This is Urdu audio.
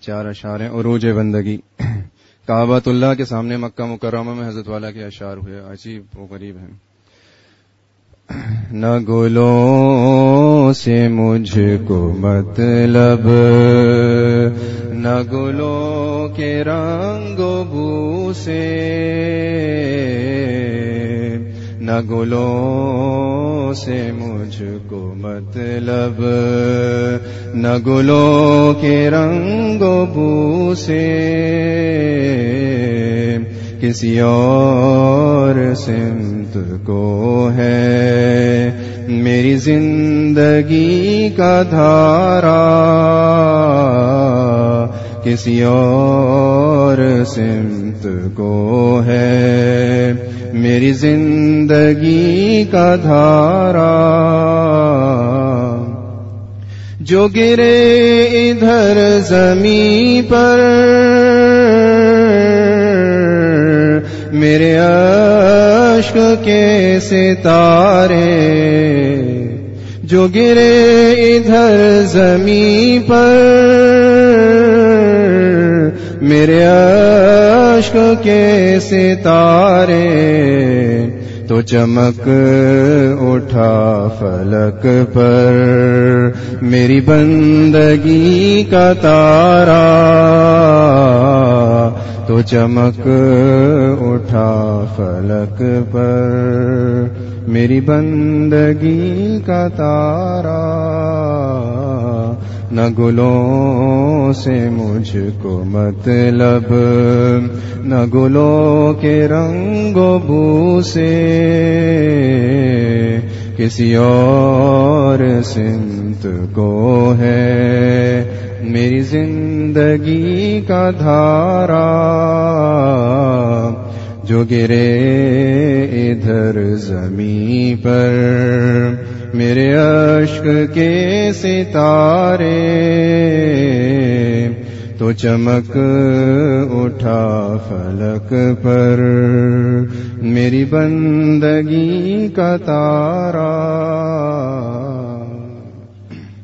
چار اشعار ہیں عروج بندگی۔ کعبۃ اللہ کے سامنے مکہ مکرمہ میں حضرت والا کے اشعار ہوئے۔ عجیب و غریب ہیں۔ نہ گلوں سے مجھ کو مطلب نہ گلوں کے رنگ و بو سے نہ گلوں سے مجھ کو مطلب نہ گلوں کے رنگ و بو سے کسی اور سمت کو ہے۔ میری زندگی کا دھارا کسی اور سمت کو ہے۔ میری زندگی کا دھارا جو گرے ادھر زمیں پر، میرے عشق کے ستارے جو گرے ادھر زمیں پر میرے عشق کے ستارے تو چمک اٹھا فلک پر میری بندگی کا تارا تو چمک اٹھا فلک پر میری بندگی کا تارا نہ گلوں سے مجھ کو مطلب نہ گلوں کے رنگ و بو سے کسی اور سمت کو ہے میری زندگی کا دھارا، جو گرے ادھر زمیں پر۔ میرے عشق کے ستارے تو چمک اٹھا فلک پر میری بندگی کا تارا